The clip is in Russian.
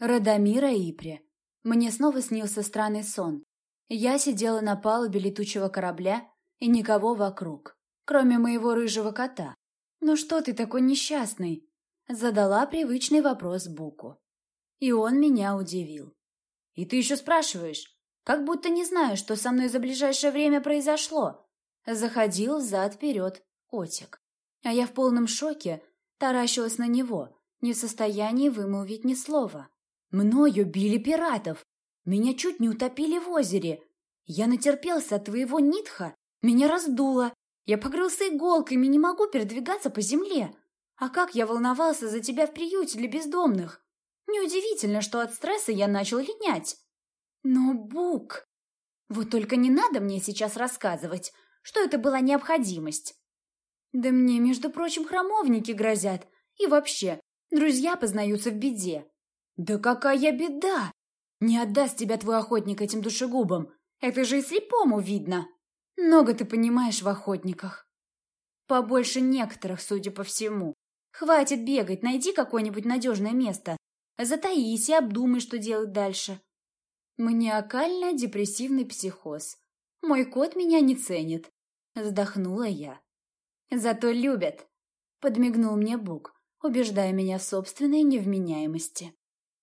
Радомира Ипре. Мне снова снился странный сон. Я сидела на палубе летучего корабля, и никого вокруг, кроме моего рыжего кота. «Ну что ты такой несчастный?» Задала привычный вопрос Буку. И он меня удивил. «И ты еще спрашиваешь? Как будто не знаешь, что со мной за ближайшее время произошло?» Заходил взад-вперед котик. А я в полном шоке таращилась на него, не в состоянии вымолвить ни слова. Мною били пиратов. Меня чуть не утопили в озере. Я натерпелся от твоего нитха. Меня раздуло. Я покрылся иголками не могу передвигаться по земле. А как я волновался за тебя в приюте для бездомных. Неудивительно, что от стресса я начал линять. Но, Бук... Вот только не надо мне сейчас рассказывать, что это была необходимость. Да мне, между прочим, храмовники грозят. И вообще, друзья познаются в беде. «Да какая беда! Не отдаст тебя твой охотник этим душегубам. Это же и слепому видно. Много ты понимаешь в охотниках. Побольше некоторых, судя по всему. Хватит бегать, найди какое-нибудь надежное место. Затаись и обдумай, что делать дальше. Маниакально-депрессивный психоз. Мой кот меня не ценит. Вздохнула я. Зато любят. Подмигнул мне Бук, убеждая меня в собственной невменяемости.